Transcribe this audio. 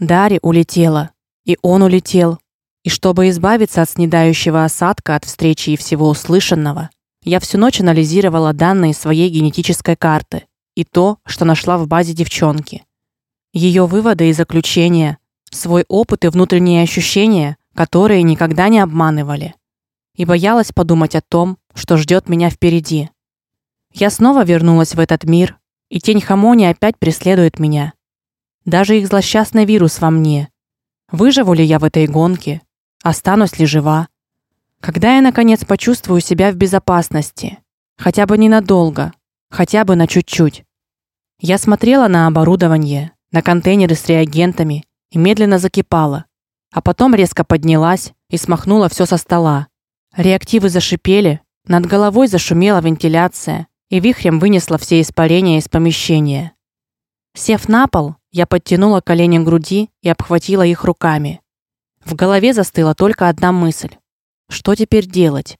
Дари улетела, и он улетел. И чтобы избавиться от снедающего осадка от встречи и всего услышанного, я всю ночь анализировала данные своей генетической карты и то, что нашла в базе девчонки. Ее выводы и заключения, свой опыт и внутренние ощущения, которые никогда не обманывали. И боялась подумать о том, что ждет меня впереди. Я снова вернулась в этот мир, и тень Хамони опять преследует меня. Даже их злосчастный вирус во мне. Выживу ли я в этой гонке? Останусь ли жива? Когда я наконец почувствую себя в безопасности, хотя бы ненадолго, хотя бы на чуть-чуть. Я смотрела на оборудование, на контейнеры с реагентами и медленно закипала, а потом резко поднялась и смахнула все со стола. Реактивы зашипели, над головой зашумела вентиляция, и вихрем вынесла все испарения из помещения. Сев на пол, я подтянула колени к груди и обхватила их руками. В голове застыла только одна мысль: что теперь делать?